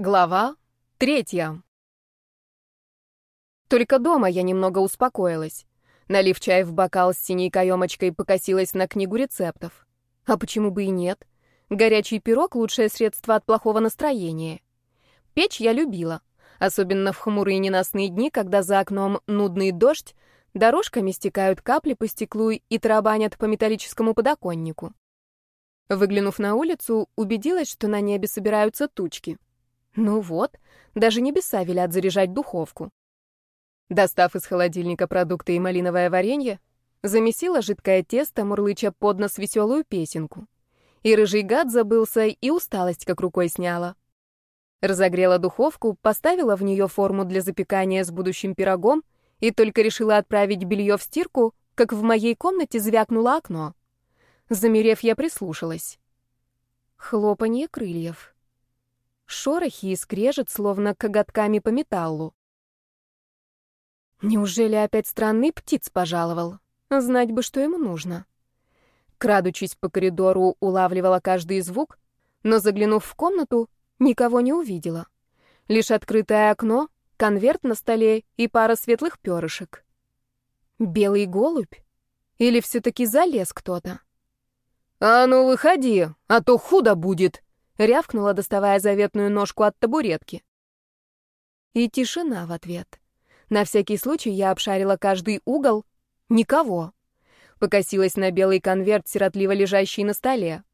Глава третья. Только дома я немного успокоилась. Налив чай в бокал с синей каемочкой, покосилась на книгу рецептов. А почему бы и нет? Горячий пирог — лучшее средство от плохого настроения. Печь я любила, особенно в хмурые ненастные дни, когда за окном нудный дождь, дорожками стекают капли по стеклу и тарабанят по металлическому подоконнику. Выглянув на улицу, убедилась, что на небе собираются тучки. Ну вот, даже небеса велят заряжать духовку. Достав из холодильника продукты и малиновое варенье, замесила жидкое тесто, мурлыча под нос веселую песенку. И рыжий гад забылся, и усталость как рукой сняла. Разогрела духовку, поставила в нее форму для запекания с будущим пирогом и только решила отправить белье в стирку, как в моей комнате звякнуло окно. Замерев, я прислушалась. Хлопанье крыльев. Шорохи и скрежет, словно коготками по металлу. Неужели опять странный птиц пожаловал? Знать бы, что ему нужно. Крадучись по коридору, улавливала каждый звук, но, заглянув в комнату, никого не увидела. Лишь открытое окно, конверт на столе и пара светлых перышек. Белый голубь? Или все-таки залез кто-то? «А ну, выходи, а то худо будет!» Рявкнула, доставая заветную ножку от табуретки. И тишина в ответ. На всякий случай я обшарила каждый угол. Никого. Покосилась на белый конверт, сиротливо лежащий на столе.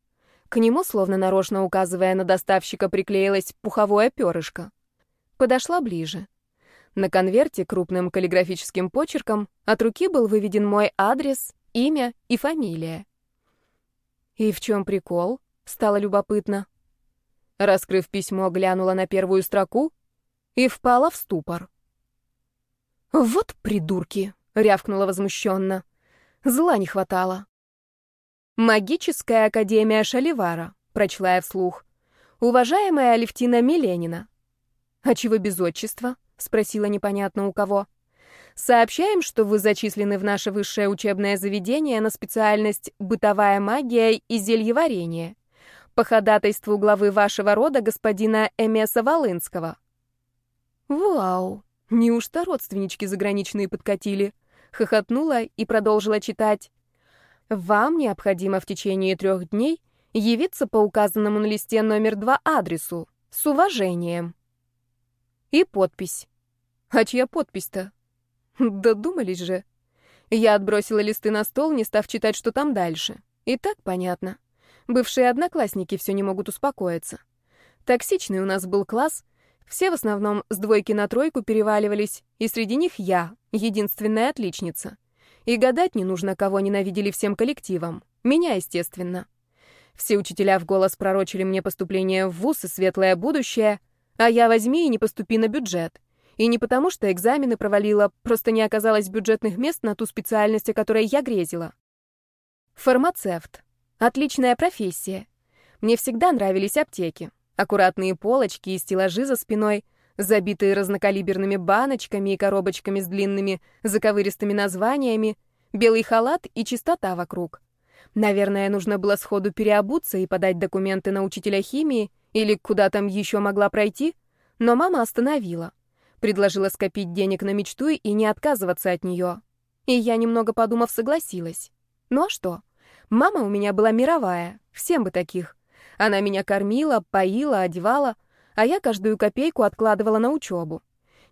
К нему, словно нарочно указывая на доставщика, приклеилось пуховое перышко. Подошла ближе. На конверте крупным каллиграфическим почерком от руки был выведен мой адрес, имя и фамилия. И в чем прикол? Стало любопытно. Раскрыв письмо, глянула на первую строку и впала в ступор. «Вот придурки!» — рявкнула возмущенно. Зла не хватало. «Магическая академия Шаливара», — прочла я вслух. «Уважаемая Алевтина Миленина». «А чего без отчества?» — спросила непонятно у кого. «Сообщаем, что вы зачислены в наше высшее учебное заведение на специальность «Бытовая магия и зельеварение» по ходатайству главы вашего рода господина Эмеса Волынского». «Вау! Неужто родственнички заграничные подкатили?» Хохотнула и продолжила читать. «Вам необходимо в течение трех дней явиться по указанному на листе номер два адресу. С уважением». И подпись. А чья подпись-то? Додумались же. Я отбросила листы на стол, не став читать, что там дальше. И так понятно. Бывшие одноклассники все не могут успокоиться. Токсичный у нас был класс. Все в основном с двойки на тройку переваливались, и среди них я, единственная отличница. И гадать не нужно, кого ненавидели всем коллективом. Меня, естественно. Все учителя в голос пророчили мне поступление в вуз и светлое будущее, а я возьми и не поступи на бюджет. И не потому, что экзамены провалила, просто не оказалось бюджетных мест на ту специальность, о которой я грезила. Фармацевт. Отличная профессия. Мне всегда нравились аптеки. Аккуратные полочки и стеллажи за спиной, забитые разнокалиберными баночками и коробочками с длинными заковыристыми названиями, белый халат и чистота вокруг. Наверное, нужно было сходу переобуться и подать документы на учителя химии или куда там еще могла пройти, но мама остановила. Предложила скопить денег на мечту и не отказываться от нее. И я, немного подумав, согласилась. Ну а что? Мама у меня была мировая, всем бы таких. Она меня кормила, поила, одевала, а я каждую копейку откладывала на учебу.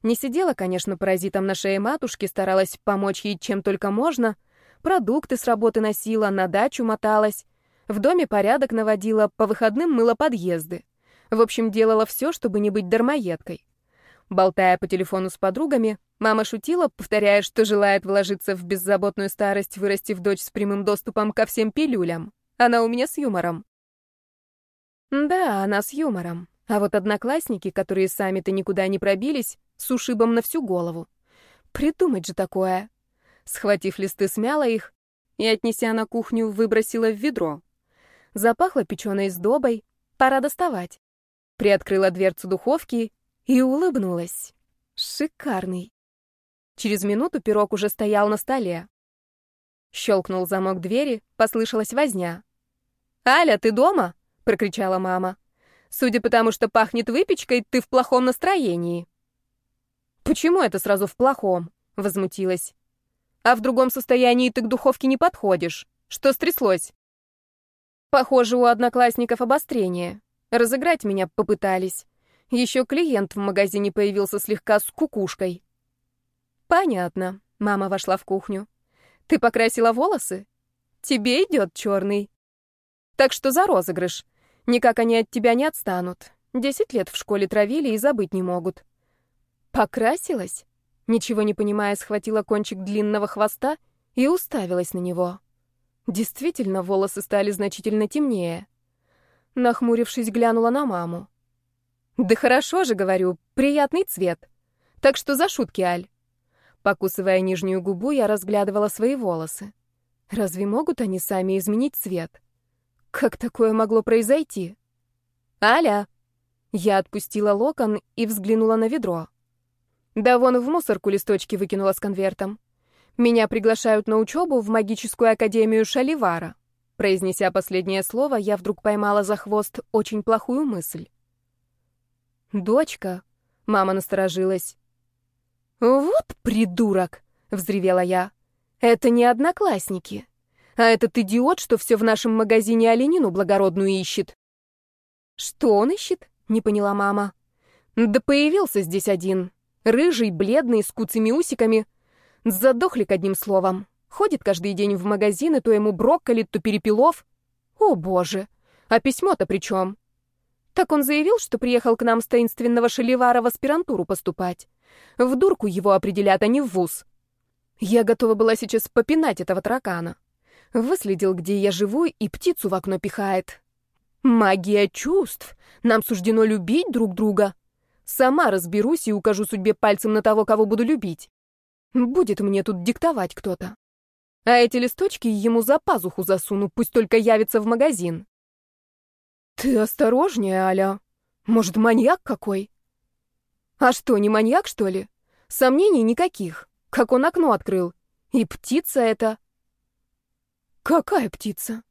Не сидела, конечно, паразитом на шее матушки, старалась помочь ей чем только можно, продукты с работы носила, на дачу моталась, в доме порядок наводила, по выходным мыла подъезды. В общем, делала все, чтобы не быть дармоедкой. Болтая по телефону с подругами, мама шутила, повторяя, что желает вложиться в беззаботную старость, вырастив дочь с прямым доступом ко всем пилюлям. Она у меня с юмором. Да, она с юмором. А вот одноклассники, которые сами-то никуда не пробились, с ушибом на всю голову. Придумать же такое. Схватив листы, смяла их и, отнеся на кухню, выбросила в ведро. Запахло печеной сдобой, пора доставать. Приоткрыла дверцу духовки и улыбнулась. Шикарный. Через минуту пирог уже стоял на столе. Щелкнул замок двери, послышалась возня. «Аля, ты дома?» — прокричала мама. Судя по тому, что пахнет выпечкой, ты в плохом настроении». «Почему это сразу в плохом?» — возмутилась. «А в другом состоянии ты к духовке не подходишь. Что стряслось?» Похоже, у одноклассников обострение. Разыграть меня попытались. Еще клиент в магазине появился слегка с кукушкой. Понятно. Мама вошла в кухню. Ты покрасила волосы? Тебе идет черный. Так что за розыгрыш. Никак они от тебя не отстанут. Десять лет в школе травили и забыть не могут. Покрасилась? Ничего не понимая, схватила кончик длинного хвоста и уставилась на него. Действительно, волосы стали значительно темнее. Нахмурившись, глянула на маму. «Да хорошо же, говорю, приятный цвет. Так что за шутки, Аль?» Покусывая нижнюю губу, я разглядывала свои волосы. Разве могут они сами изменить цвет? Как такое могло произойти? «Аля!» Я отпустила локон и взглянула на ведро. Да вон в мусорку листочки выкинула с конвертом. Меня приглашают на учебу в магическую академию Шаливара. Произнеся последнее слово, я вдруг поймала за хвост очень плохую мысль. «Дочка», — мама насторожилась. «Вот придурок!» — взревела я. «Это не одноклассники, а этот идиот, что все в нашем магазине оленину благородную ищет». «Что он ищет?» — не поняла мама. «Да появился здесь один. Рыжий, бледный, с куцами усиками. Задохлик одним словом. Ходит каждый день в магазин, и то ему брокколи, то перепелов. О, боже! А письмо-то при чем? Так он заявил, что приехал к нам с таинственного Шаливара в аспирантуру поступать. В дурку его определят, а не в вуз. Я готова была сейчас попинать этого таракана. Выследил, где я живу, и птицу в окно пихает. Магия чувств. Нам суждено любить друг друга. Сама разберусь и укажу судьбе пальцем на того, кого буду любить. Будет мне тут диктовать кто-то. А эти листочки ему за пазуху засуну, пусть только явится в магазин. Ты осторожнее, Аля. Может, маньяк какой? А что, не маньяк, что ли? Сомнений никаких. Как он окно открыл. И птица это... Какая птица?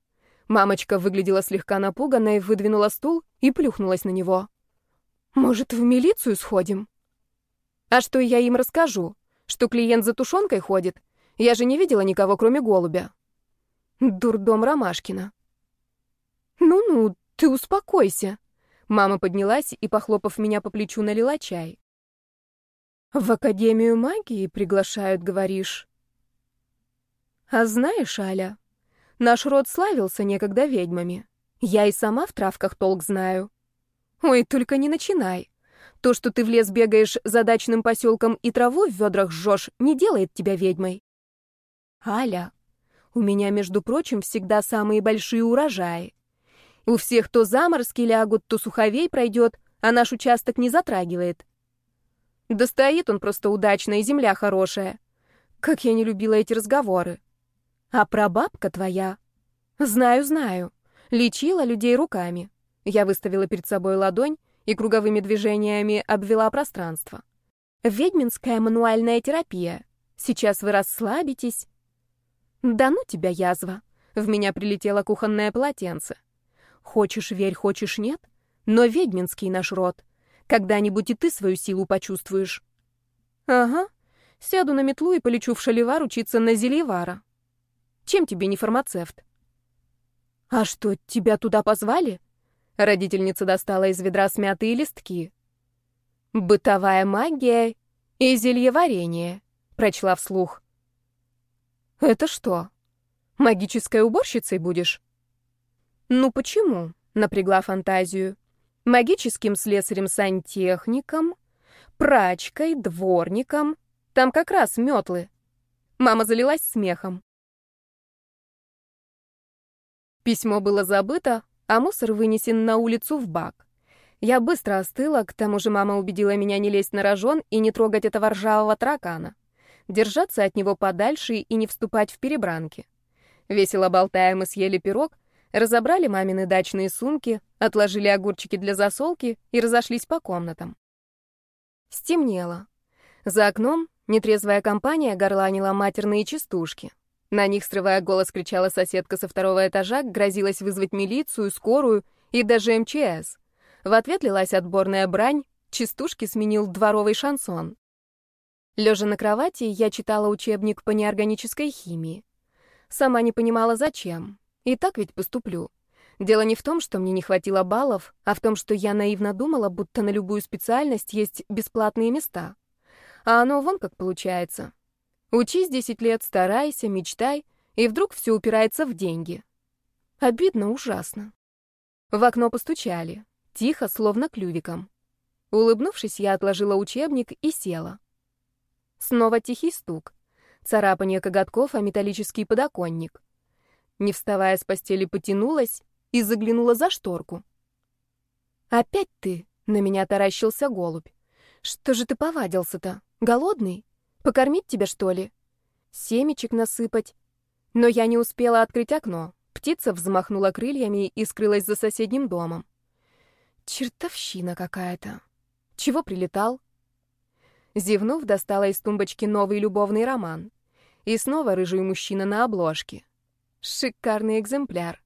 Мамочка выглядела слегка напуганной, выдвинула стул и плюхнулась на него. Может, в милицию сходим? А что я им расскажу? Что клиент за тушенкой ходит? Я же не видела никого, кроме голубя. Дурдом Ромашкина. Ну-ну, ты успокойся. Мама поднялась и, похлопав меня по плечу, налила чай. В Академию магии приглашают, говоришь? А знаешь, Аля, наш род славился некогда ведьмами. Я и сама в травках толк знаю. Ой, только не начинай. То, что ты в лес бегаешь за дачным поселком и траву в ведрах жжешь, не делает тебя ведьмой. Аля, у меня, между прочим, всегда самые большие урожаи. У всех то заморозки лягут, то суховей пройдет, а наш участок не затрагивает. Да стоит он просто удачно, и земля хорошая. Как я не любила эти разговоры. А прабабка твоя? Знаю, знаю. Лечила людей руками. Я выставила перед собой ладонь, и круговыми движениями обвела пространство. «Ведьминская мануальная терапия. Сейчас вы расслабитесь». «Да ну тебя, язва!» В меня прилетело кухонное полотенце. «Хочешь верь, хочешь нет, но ведьминский наш род. Когда-нибудь и ты свою силу почувствуешь». «Ага. Сяду на метлу и полечу в Шаливар учиться на Зельевара. Чем тебе не фармацевт?» «А что, тебя туда позвали?» Родительница достала из ведра смятые листки. «Бытовая магия и зельеварение», — прочла вслух. «Это что, магической уборщицей будешь?» «Ну почему?» — напрягла фантазию. «Магическим слесарем-сантехником, прачкой, дворником. Там как раз метлы». Мама залилась смехом. Письмо было забыто, а мусор вынесен на улицу в бак. Я быстро остыла, к тому же мама убедила меня не лезть на рожон и не трогать этого ржавого таракана. Держаться от него подальше и не вступать в перебранки. Весело болтая, мы съели пирог, разобрали мамины дачные сумки, отложили огурчики для засолки и разошлись по комнатам. Стемнело. За окном нетрезвая компания горланила матерные частушки. На них, срывая голос, кричала соседка со второго этажа, грозилась вызвать милицию, скорую и даже МЧС. В ответ лилась отборная брань, частушки сменил дворовый шансон. Лежа на кровати, я читала учебник по неорганической химии. Сама не понимала, зачем. И так ведь поступлю. Дело не в том, что мне не хватило баллов, а в том, что я наивно думала, будто на любую специальность есть бесплатные места. А оно вон как получается. Учись 10 лет, старайся, мечтай, и вдруг все упирается в деньги. Обидно ужасно. В окно постучали, тихо, словно клювиком. Улыбнувшись, я отложила учебник и села. Снова тихий стук. Царапание коготков о металлический подоконник. Не вставая с постели, потянулась и заглянула за шторку. «Опять ты?» — на меня таращился голубь. «Что же ты повадился-то? Голодный? Покормить тебя, что ли? Семечек насыпать?» Но я не успела открыть окно. Птица взмахнула крыльями и скрылась за соседним домом. Чертовщина какая-то. Чего прилетал? Зевнув, достала из тумбочки новый любовный роман. И снова рыжий мужчина на обложке. Шикарный экземпляр.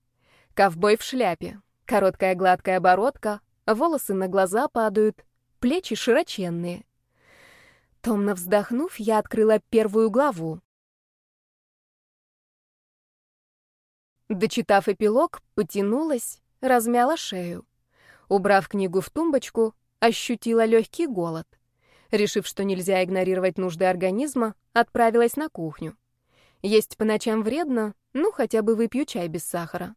Ковбой в шляпе, короткая гладкая бородка, волосы на глаза падают, плечи широченные. Томно вздохнув, я открыла первую главу. Дочитав эпилог, потянулась, размяла шею. Убрав книгу в тумбочку, ощутила легкий голод. Решив, что нельзя игнорировать нужды организма, отправилась на кухню. Есть по ночам вредно, ну хотя бы выпью чай без сахара.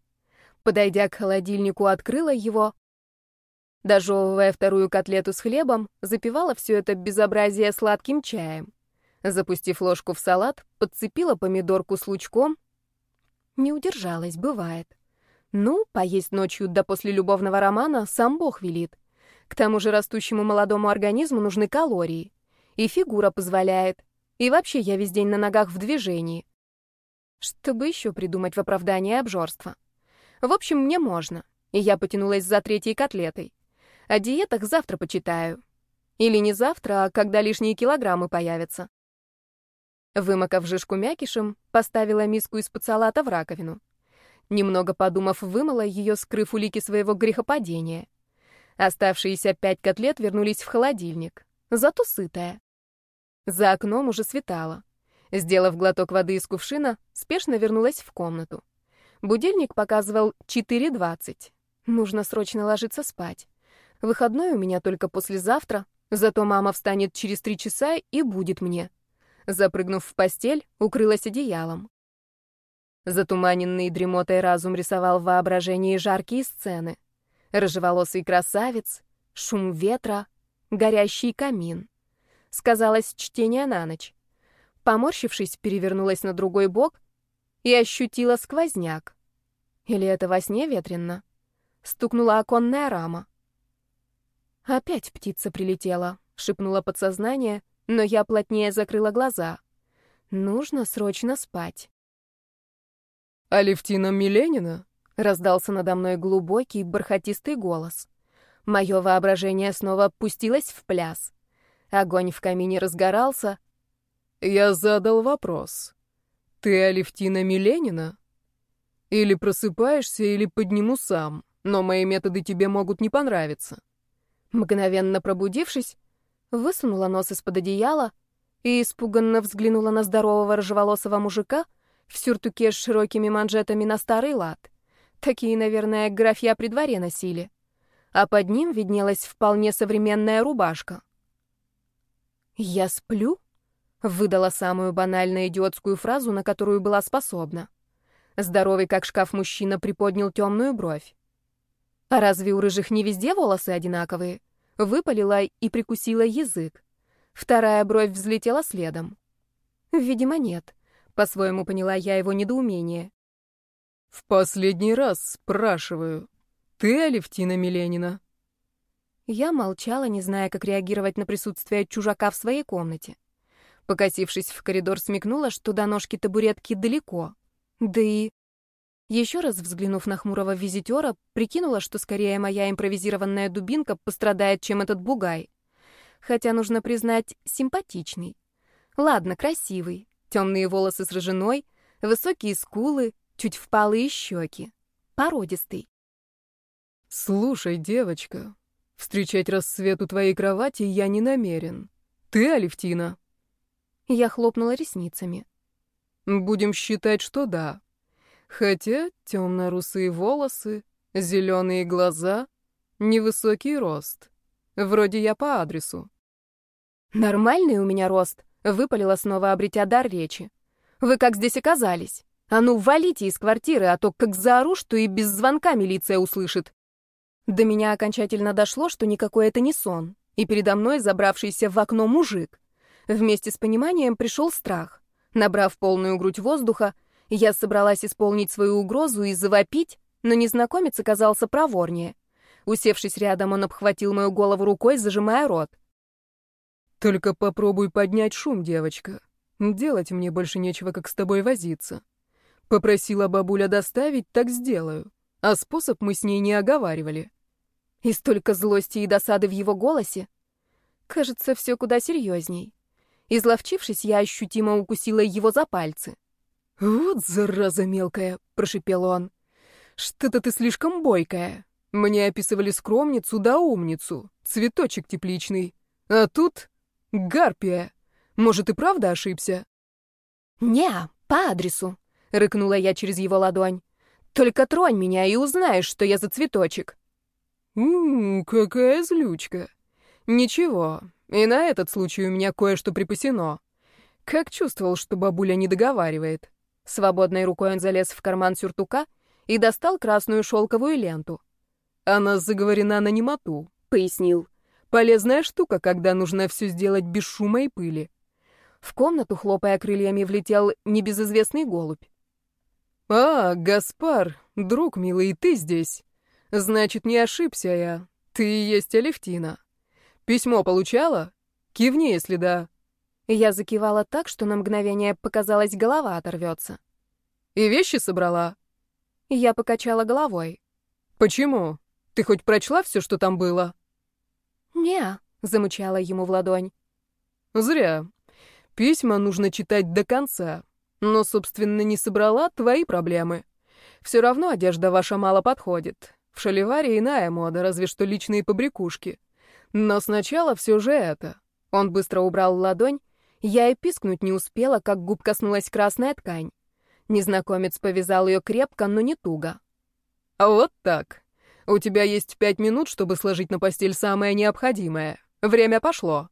Подойдя к холодильнику, открыла его. Дожевывая вторую котлету с хлебом, запивала все это безобразие сладким чаем. Запустив ложку в салат, подцепила помидорку с лучком. Не удержалась, бывает. Ну, поесть ночью да после любовного романа сам Бог велит. К тому же растущему молодому организму нужны калории. И фигура позволяет. И вообще я весь день на ногах в движении. Чтобы еще придумать в оправдание обжорства. В общем, мне можно. И я потянулась за третьей котлетой. О диетах завтра почитаю. Или не завтра, а когда лишние килограммы появятся. Вымокав жишку мякишем, поставила миску из-под салата в раковину. Немного подумав, вымыла ее, скрыв улики своего грехопадения. Оставшиеся пять котлет вернулись в холодильник, зато сытая. За окном уже светало. Сделав глоток воды из кувшина, спешно вернулась в комнату. Будильник показывал 4.20. Нужно срочно ложиться спать. Выходной у меня только послезавтра, зато мама встанет через три часа и будет мне. Запрыгнув в постель, укрылась одеялом. Затуманенный дремотой разум рисовал в воображении жаркие сцены. Рыжеволосый красавец, шум ветра, горящий камин. Сказалось чтение на ночь. Поморщившись, перевернулась на другой бок и ощутила сквозняк. Или это во сне ветрено? Стукнула оконная рама. Опять птица прилетела, шепнула подсознание, но я плотнее закрыла глаза. Нужно срочно спать. «Алевтина Миленина?» — раздался надо мной глубокий, бархатистый голос. Мое воображение снова пустилось в пляс. Огонь в камине разгорался. «Я задал вопрос. Ты Алевтина Миленина? Или просыпаешься, или подниму сам, но мои методы тебе могут не понравиться. Мгновенно пробудившись, высунула нос из-под одеяла и испуганно взглянула на здорового рыжеволосого мужика в сюртуке с широкими манжетами на старый лад. Такие, наверное, графья при дворе носили. А под ним виднелась вполне современная рубашка. «Я сплю?» Выдала самую банальную идиотскую фразу, на которую была способна. Здоровый, как шкаф, мужчина приподнял темную бровь. А разве у рыжих не везде волосы одинаковые? Выпалила и прикусила язык. Вторая бровь взлетела следом. Видимо, нет. По-своему поняла я его недоумение. «В последний раз спрашиваю, ты Алевтина Миленина?» Я молчала, не зная, как реагировать на присутствие чужака в своей комнате. Покосившись в коридор, смекнула, что до ножки табуретки далеко. Да и... Еще раз взглянув на хмурого визитера, прикинула, что скорее моя импровизированная дубинка пострадает, чем этот бугай. Хотя, нужно признать, симпатичный. Ладно, красивый. Темные волосы с рыжиной, высокие скулы, чуть впалые щеки. Породистый. «Слушай, девочка, Встречать рассвет у твоей кровати я не намерен. Ты, Алевтина?» Я хлопнула ресницами. «Будем считать, что да. Хотя темно-русые волосы, зеленые глаза, невысокий рост. Вроде я по адресу». «Нормальный у меня рост», — выпалила снова, обретя дар речи. «Вы как здесь оказались? А ну, валите из квартиры, а то как заору, что и без звонка милиция услышит». До меня окончательно дошло, что никакой это не сон, и передо мной забравшийся в окно мужик. Вместе с пониманием пришел страх. Набрав полную грудь воздуха, я собралась исполнить свою угрозу и завопить, но незнакомец оказался проворнее. Усевшись рядом, он обхватил мою голову рукой, зажимая рот. «Только попробуй поднять шум, девочка. Делать мне больше нечего, как с тобой возиться. Попросила бабуля доставить, так сделаю. А способ мы с ней не оговаривали». И столько злости и досады в его голосе. Кажется, все куда серьезней. Изловчившись, я ощутимо укусила его за пальцы. «Вот зараза мелкая!» — прошипел он. «Что-то ты слишком бойкая. Мне описывали скромницу да умницу, цветочек тепличный. А тут гарпия. Может, и правда ошибся?» «Не, по адресу», — рыкнула я через его ладонь. «Только тронь меня и узнаешь, что я за цветочек». «Ммм, какая злючка. Ничего, и на этот случай у меня кое-что припасено. Как чувствовал, что бабуля не договаривает. Свободной рукой он залез в карман сюртука и достал красную шелковую ленту. Она заговорена на немоту, пояснил. Полезная штука, когда нужно все сделать без шума и пыли. В комнату, хлопая крыльями, влетел небезызвестный голубь. «А, Гаспар, друг милый, ты здесь?» Значит, не ошибся я. Ты и есть Алевтина. Письмо получала? Кивни, если да. Я закивала так, что на мгновение показалось, голова оторвется. И вещи собрала? Я покачала головой. Почему? Ты хоть прочла все, что там было? Не, замычала ему в ладонь. Зря. Письма нужно читать до конца. Но, собственно, не собрала твои проблемы. Все равно одежда ваша мало подходит. В Шаливаре иная мода, разве что личные побрякушки. Но сначала все же это. Он быстро убрал ладонь. Я и пискнуть не успела, как губ коснулась красная ткань. Незнакомец повязал ее крепко, но не туго. «А вот так. У тебя есть пять минут, чтобы сложить на постель самое необходимое. Время пошло».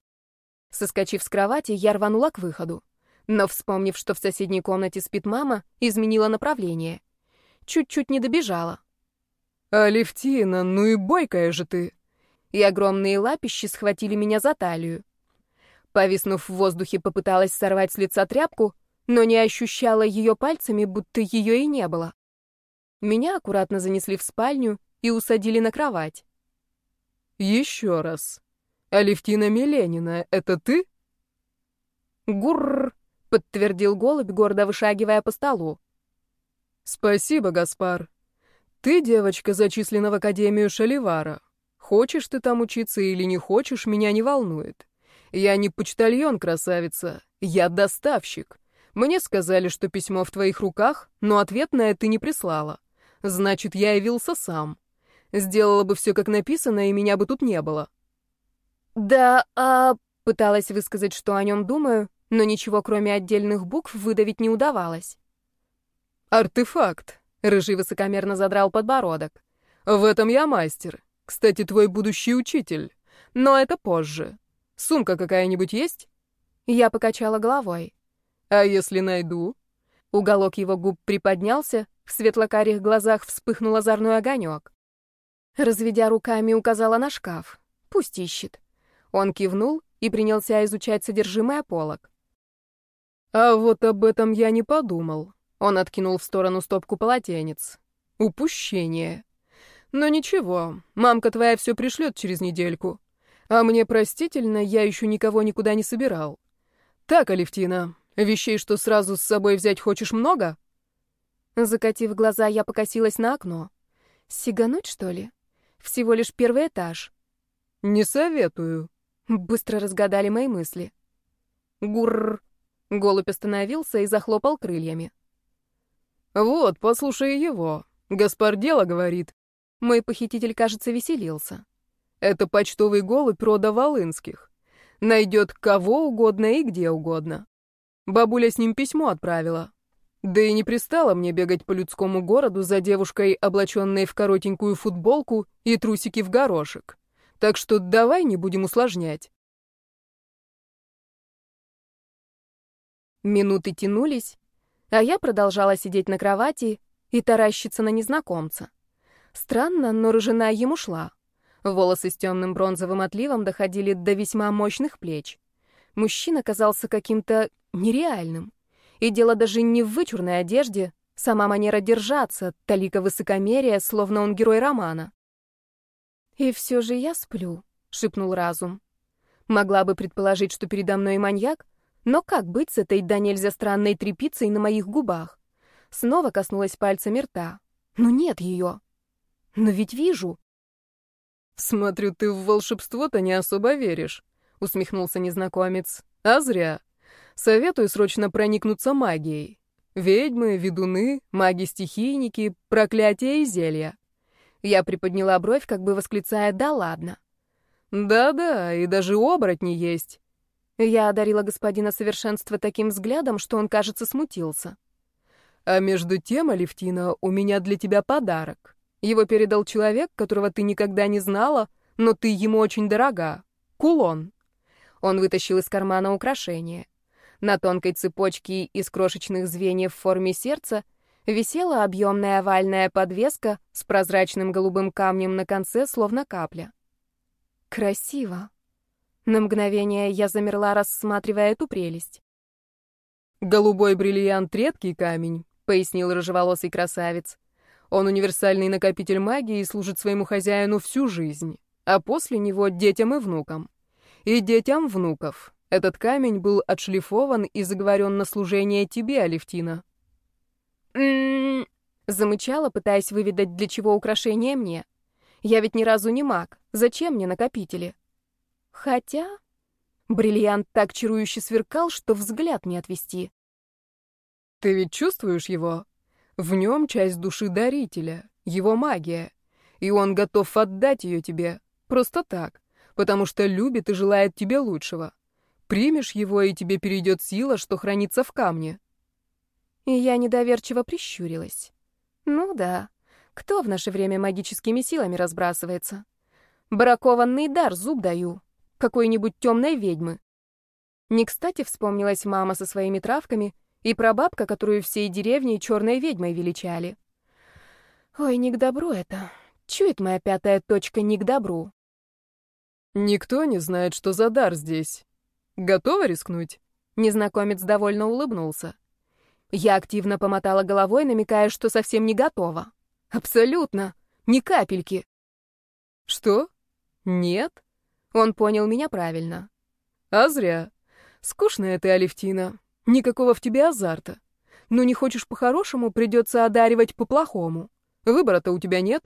Соскочив с кровати, я рванула к выходу. Но, вспомнив, что в соседней комнате спит мама, изменила направление. Чуть-чуть не добежала. «Алевтина, ну и бойкая же ты!» И огромные лапищи схватили меня за талию. Повиснув в воздухе, попыталась сорвать с лица тряпку, но не ощущала ее пальцами, будто ее и не было. Меня аккуратно занесли в спальню и усадили на кровать. «Еще раз. Алевтина Миленина, это ты?» «Гурр!» — подтвердил голубь, гордо вышагивая по столу. «Спасибо, Гаспар», ты, девочка, зачислена в Академию Шаливара. Хочешь ты там учиться или не хочешь, меня не волнует. Я не почтальон, красавица, я доставщик. Мне сказали, что письмо в твоих руках, но ответное ты не прислала. Значит, я явился сам. Сделала бы все, как написано, и меня бы тут не было. Да, а... Пыталась высказать, что о нем думаю, но ничего, кроме отдельных букв, выдавить не удавалось. Артефакт. Рыжий высокомерно задрал подбородок. «В этом я мастер. Кстати, твой будущий учитель. Но это позже. Сумка какая-нибудь есть?» Я покачала головой. «А если найду?» Уголок его губ приподнялся, в светлокарих глазах вспыхнул озорной огонек. Разведя руками, указала на шкаф. «Пусть ищет». Он кивнул и принялся изучать содержимое полок. «А вот об этом я не подумал», он откинул в сторону стопку полотенец. Упущение. Но ничего, мамка твоя все пришлет через недельку. А мне простительно, я еще никого никуда не собирал. Так, Алевтина, вещей, что сразу с собой взять хочешь много? Закатив глаза, я покосилась на окно. Сигануть, что ли? Всего лишь первый этаж. Не советую. Быстро разгадали мои мысли. Гурр. Голубь остановился и захлопал крыльями. «Вот, послушай его. Гаспар дело говорит». Мой похититель, кажется, веселился. Это почтовый голубь рода Волынских. Найдет кого угодно и где угодно. Бабуля с ним письмо отправила. Да и не пристало мне бегать по людскому городу за девушкой, облаченной в коротенькую футболку и трусики в горошек. Так что давай не будем усложнять. Минуты тянулись, а я продолжала сидеть на кровати и таращиться на незнакомца. Странно, но рыжина ему шла. Волосы с темным бронзовым отливом доходили до весьма мощных плеч. Мужчина казался каким-то нереальным. И дело даже не в вычурной одежде, сама манера держаться, талика высокомерия, словно он герой романа. «И все же я сплю», — шепнул разум. Могла бы предположить, что передо мной маньяк, но как быть с этой да нельзя странной трепицей на моих губах? Снова коснулась пальцами рта. Ну нет ее. Но ведь вижу. «Смотрю, ты в волшебство-то не особо веришь», — усмехнулся незнакомец. «А зря. Советую срочно проникнуться магией. Ведьмы, ведуны, маги-стихийники, проклятия и зелья». Я приподняла бровь, как бы восклицая «да ладно». «Да-да, и даже оборотни есть. Я одарила господина совершенства таким взглядом, что он, кажется, смутился. А между тем, Алевтина, у меня для тебя подарок. Его передал человек, которого ты никогда не знала, но ты ему очень дорога. Кулон. Он вытащил из кармана украшение. На тонкой цепочке из крошечных звеньев в форме сердца висела объемная овальная подвеска с прозрачным голубым камнем на конце, словно капля. Красиво. На мгновение я замерла, рассматривая эту прелесть. «Голубой бриллиант — редкий камень», — пояснил рыжеволосый красавец. «Он универсальный накопитель магии и служит своему хозяину всю жизнь, а после него — детям и внукам. И детям внуков. Этот камень был отшлифован и заговорен на служение тебе, Алевтина». «М-м-м», замычала, пытаясь выведать, для чего украшение мне. «Я ведь ни разу не маг. Зачем мне накопители?» Хотя бриллиант так чарующе сверкал, что взгляд не отвести. Ты ведь чувствуешь его? В нем часть души дарителя, его магия. И он готов отдать ее тебе, просто так, потому что любит и желает тебе лучшего. Примешь его, и тебе перейдет сила, что хранится в камне. И я недоверчиво прищурилась. Ну да, кто в наше время магическими силами разбрасывается? Бракованный дар зуб даю какой-нибудь темной ведьмы. Не кстати вспомнилась мама со своими травками и прабабка, которую всей деревней черной ведьмой величали. Ой, не к добру это. Чует моя пятая точка не к добру. Никто не знает, что за дар здесь. Готова рискнуть? Незнакомец довольно улыбнулся. Я активно помотала головой, намекая, что совсем не готова. Абсолютно. Ни капельки. Что? Нет? Он понял меня правильно. А зря. Скучная ты, Алевтина. Никакого в тебе азарта. Ну не хочешь по-хорошему, придется одаривать по-плохому. Выбора-то у тебя нет.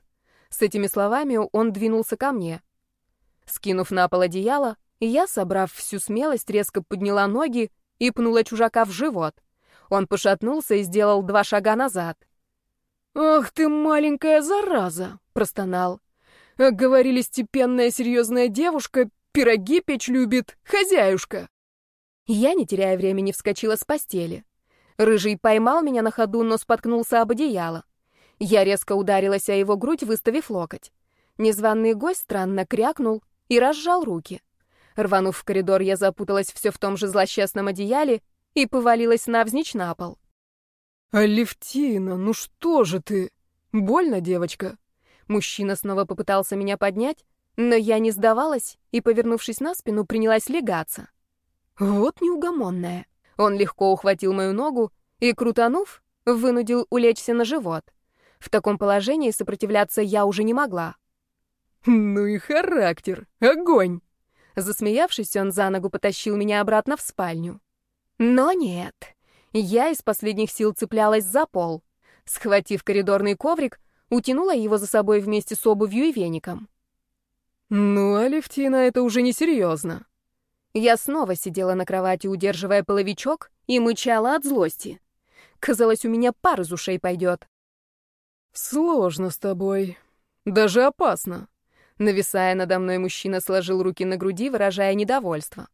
С этими словами он двинулся ко мне. Скинув на пол одеяло, я, собрав всю смелость, резко подняла ноги и пнула чужака в живот. Он пошатнулся и сделал два шага назад. «Ах ты, маленькая зараза!» — простонал. Говорили, степенная серьезная девушка, пироги печь любит, хозяюшка. Я, не теряя времени, вскочила с постели. Рыжий поймал меня на ходу, но споткнулся об одеяло. Я резко ударилась о его грудь, выставив локоть. Незваный гость странно крякнул и разжал руки. Рванув в коридор, я запуталась все в том же злосчастном одеяле и повалилась навзничь на пол. «Алевтина, ну что же ты? Больно, девочка?» Мужчина снова попытался меня поднять, но я не сдавалась и, повернувшись на спину, принялась легаться. Вот неугомонная. Он легко ухватил мою ногу и, крутанув, вынудил улечься на живот. В таком положении сопротивляться я уже не могла. «Ну и характер! Огонь!» Засмеявшись, он за ногу потащил меня обратно в спальню. Но нет. Я из последних сил цеплялась за пол. Схватив коридорный коврик, утянула его за собой вместе с обувью и веником. «Ну, Алевтина, это уже несерьезно». Я снова сидела на кровати, удерживая половичок, и мычала от злости. Казалось, у меня пар из ушей пойдет. «Сложно с тобой. Даже опасно. Нависая надо мной, мужчина сложил руки на груди, выражая недовольство.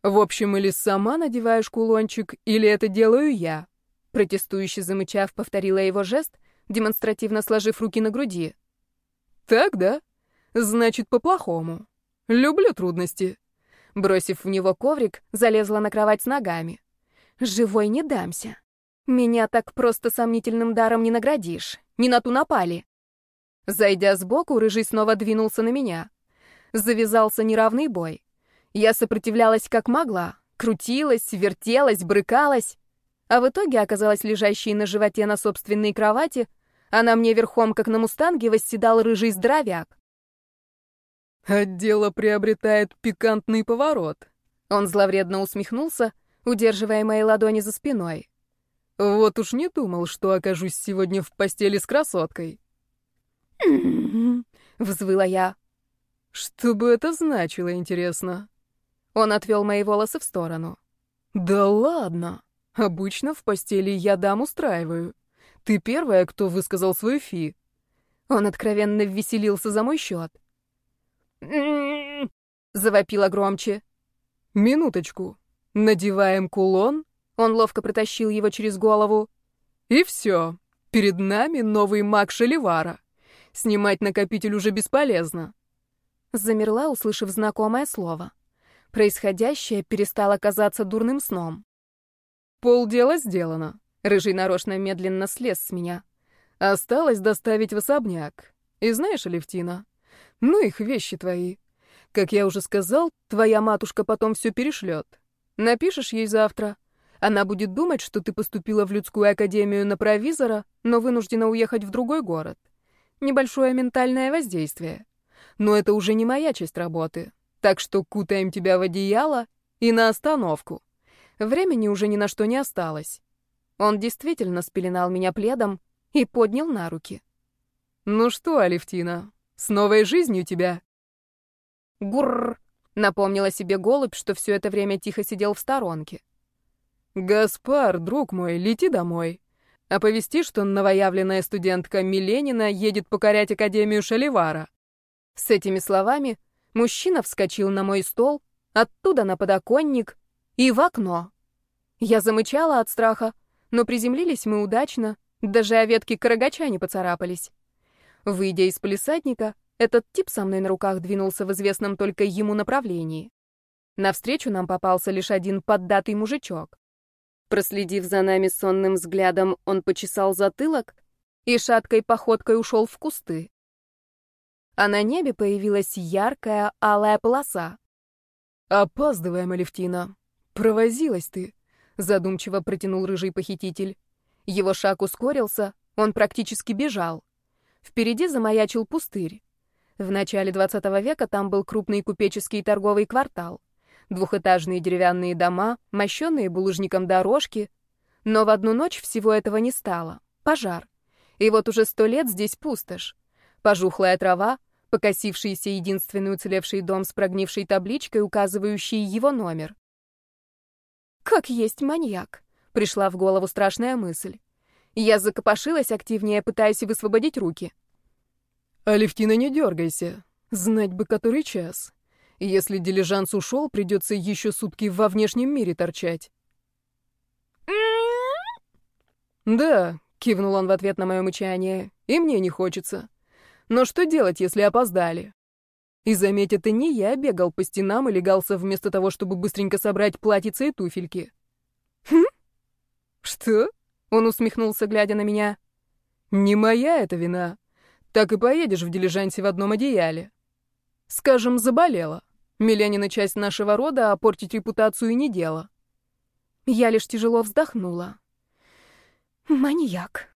«В общем, или сама надеваешь кулончик, или это делаю я», протестующе замычав, повторила его жест, демонстративно сложив руки на груди. «Так, да? Значит, по-плохому. Люблю трудности». Бросив в него коврик, залезла на кровать с ногами. «Живой не дамся. Меня так просто сомнительным даром не наградишь. Не на ту напали». Зайдя сбоку, рыжий снова двинулся на меня. Завязался неравный бой. Я сопротивлялась как могла, крутилась, вертелась, брыкалась, а в итоге оказалась лежащей на животе на собственной кровати, а на мне верхом, как на мустанге, восседал рыжий здоровяк. «Отдело приобретает пикантный поворот». Он зловредно усмехнулся, удерживая мои ладони за спиной. «Вот уж не думал, что окажусь сегодня в постели с красоткой». взвыла я. «Что бы это значило, интересно?» Он отвел мои волосы в сторону. «Да ладно! Обычно в постели я дам устраиваю. Ты первая, кто высказал свою фи». Он откровенно веселился за мой счет. Завопила громче. «Минуточку. Надеваем кулон?» Он ловко протащил его через голову. «И все. Перед нами новый маг Шаливара. Снимать накопитель уже бесполезно». Замерла, услышав знакомое слово. Происходящее перестало казаться дурным сном. «Полдела сделано». Рыжий нарочно медленно слез с меня. «Осталось доставить в особняк. И знаешь, Алевтина, ну их вещи твои. Как я уже сказал, твоя матушка потом все перешлет. Напишешь ей завтра. Она будет думать, что ты поступила в людскую академию на провизора, но вынуждена уехать в другой город. Небольшое ментальное воздействие. Но это уже не моя часть работы. Так что кутаем тебя в одеяло и на остановку. Времени уже ни на что не осталось. Он действительно спеленал меня пледом и поднял на руки. «Ну что, Алевтина, с новой жизнью тебя!» «Гурр!» — напомнила себе голубь, что все это время тихо сидел в сторонке. «Гаспар, друг мой, лети домой. Оповести, что новоявленная студентка Миленина едет покорять Академию Шаливара». С этими словами мужчина вскочил на мой стол, оттуда на подоконник и в окно. Я замычала от страха, но приземлились мы удачно, даже о ветки карагача не поцарапались. Выйдя из полисадника, этот тип со мной на руках двинулся в известном только ему направлении. Навстречу нам попался лишь один поддатый мужичок. Проследив за нами сонным взглядом, он почесал затылок и шаткой походкой ушел в кусты. А на небе появилась яркая алая полоса. «Опаздываем, Алевтина. Провозилась ты», — задумчиво протянул рыжий похититель. Его шаг ускорился, он практически бежал. Впереди замаячил пустырь. В начале 20 века там был крупный купеческий торговый квартал. Двухэтажные деревянные дома, мощенные булыжником дорожки. Но в одну ночь всего этого не стало. Пожар. И вот уже сто лет здесь пустошь. Пожухлая трава, покосившийся единственный уцелевший дом с прогнившей табличкой, указывающей его номер. «Как есть маньяк», — пришла в голову страшная мысль. Я закопошилась активнее, пытаясь высвободить руки. «Алевтина, не дергайся. Знать бы, который час. Если дилижанс ушел, придется еще сутки во внешнем мире торчать». «Да», — кивнул он в ответ на мое мычание, — «и мне не хочется. Но что делать, если опоздали?» И заметь, это не я бегал по стенам и легался вместо того, чтобы быстренько собрать платьице и туфельки. «Хм? Что?» Он усмехнулся, глядя на меня. «Не моя это вина. Так и поедешь в дилижансе в одном одеяле. Скажем, заболела. Миленина часть нашего рода, а портить репутацию не дело». Я лишь тяжело вздохнула. «Маньяк».